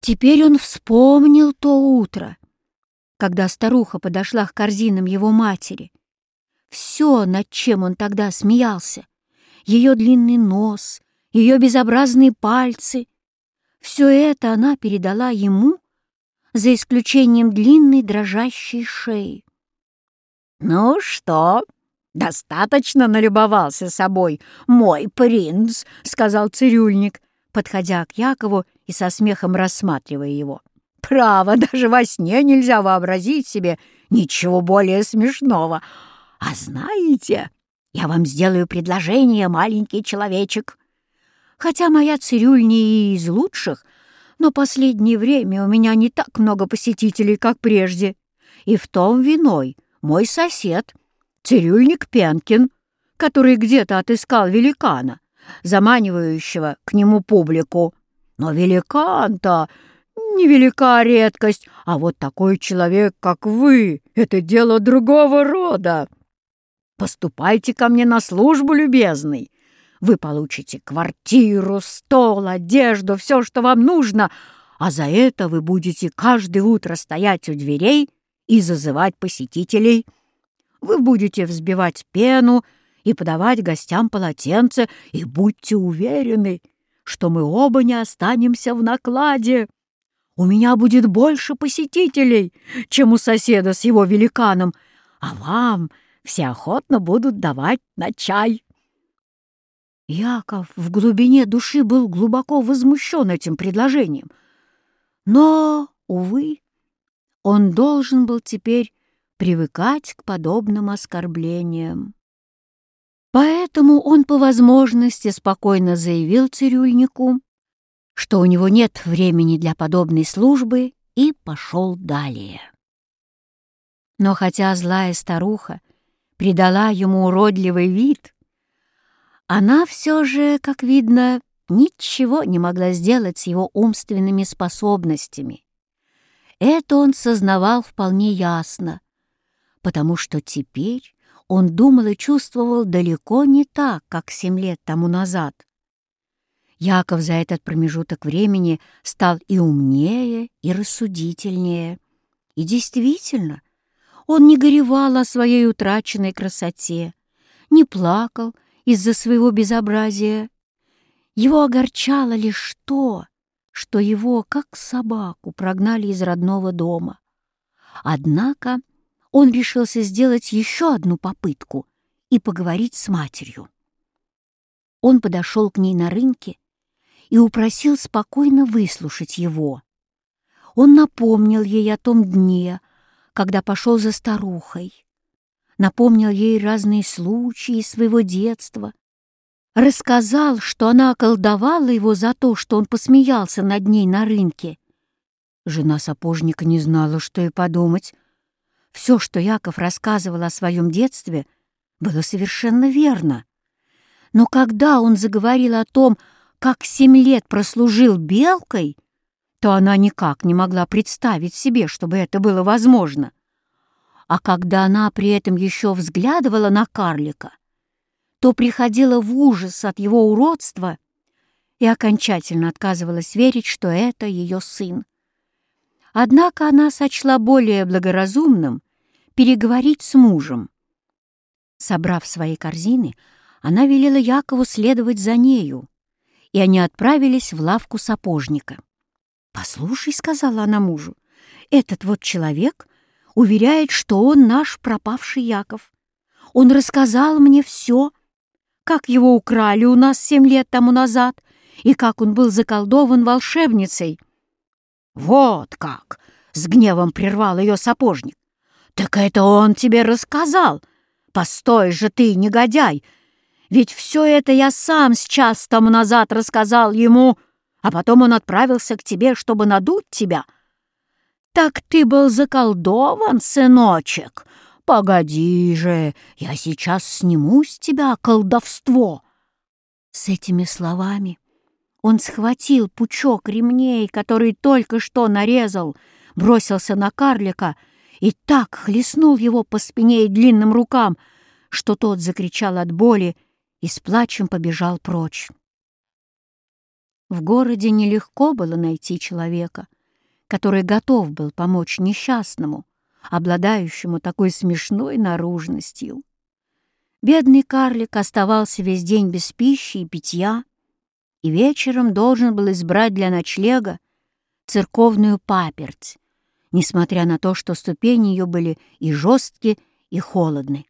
Теперь он вспомнил то утро, когда старуха подошла к корзинам его матери. Все, над чем он тогда смеялся, ее длинный нос, ее безобразные пальцы, все это она передала ему, за исключением длинной дрожащей шеи. «Ну что, достаточно налюбовался собой мой принц», — сказал цирюльник, подходя к Якову и со смехом рассматривая его. «Право, даже во сне нельзя вообразить себе ничего более смешного. А знаете, я вам сделаю предложение, маленький человечек. Хотя моя цирюльня и из лучших, но последнее время у меня не так много посетителей, как прежде. И в том виной мой сосед, цирюльник Пенкин, который где-то отыскал великана, заманивающего к нему публику. Но великан-то невелика редкость, а вот такой человек, как вы, это дело другого рода. Поступайте ко мне на службу, любезный. Вы получите квартиру, стол, одежду, все, что вам нужно, а за это вы будете каждое утро стоять у дверей и зазывать посетителей. Вы будете взбивать пену и подавать гостям полотенце, и будьте уверены, что мы оба не останемся в накладе. У меня будет больше посетителей, чем у соседа с его великаном, а вам все охотно будут давать на чай. Яков в глубине души был глубоко возмущен этим предложением. Но, увы, он должен был теперь привыкать к подобным оскорблениям. Поэтому он по возможности спокойно заявил цирюльнику, что у него нет времени для подобной службы, и пошел далее. Но хотя злая старуха придала ему уродливый вид, она все же, как видно, ничего не могла сделать с его умственными способностями. Это он сознавал вполне ясно, потому что теперь он думал и чувствовал далеко не так, как семь лет тому назад. Яков за этот промежуток времени стал и умнее, и рассудительнее. И действительно, он не горевал о своей утраченной красоте, не плакал из-за своего безобразия. Его огорчало лишь то, что его, как собаку, прогнали из родного дома. Однако он решился сделать еще одну попытку и поговорить с матерью. Он подошел к ней на рынке и упросил спокойно выслушать его. Он напомнил ей о том дне, когда пошел за старухой, напомнил ей разные случаи своего детства, рассказал, что она околдовала его за то, что он посмеялся над ней на рынке. Жена сапожника не знала, что и подумать. Все, что Яков рассказывал о своем детстве, было совершенно верно. Но когда он заговорил о том, как семь лет прослужил белкой, то она никак не могла представить себе, чтобы это было возможно. А когда она при этом еще взглядывала на карлика, то приходила в ужас от его уродства и окончательно отказывалась верить, что это ее сын. Однако она сочла более благоразумным переговорить с мужем. Собрав свои корзины, она велела Якову следовать за нею, и они отправились в лавку сапожника. «Послушай», — сказала она мужу, — «этот вот человек уверяет, что он наш пропавший Яков. Он рассказал мне все, как его украли у нас семь лет тому назад и как он был заколдован волшебницей». «Вот как!» — с гневом прервал ее сапожник. «Так это он тебе рассказал! Постой же ты, негодяй! Ведь все это я сам с час тому назад рассказал ему, а потом он отправился к тебе, чтобы надуть тебя. Так ты был заколдован, сыночек! Погоди же, я сейчас сниму с тебя колдовство!» С этими словами он схватил пучок ремней, который только что нарезал, бросился на карлика и так хлестнул его по спине и длинным рукам, что тот закричал от боли и с плачем побежал прочь. В городе нелегко было найти человека, который готов был помочь несчастному, обладающему такой смешной наружностью. Бедный карлик оставался весь день без пищи и питья, и вечером должен был избрать для ночлега церковную паперть, несмотря на то, что ступени ее были и жесткие, и холодны.